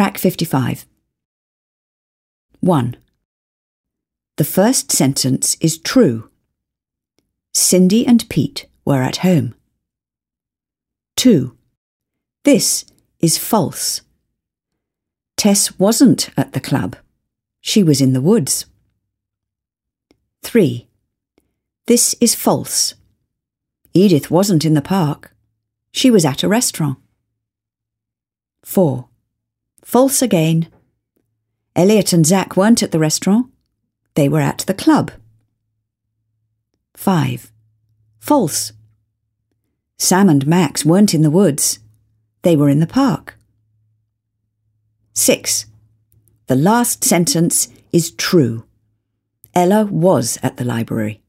Track 55. 1. The first sentence is true. Cindy and Pete were at home. 2. This is false. Tess wasn't at the club. She was in the woods. 3. This is false. Edith wasn't in the park. She was at a restaurant. 4. False again. Elliot and Zack weren't at the restaurant. They were at the club. 5. False. Sam and Max weren't in the woods. They were in the park. 6. The last sentence is true. Ella was at the library.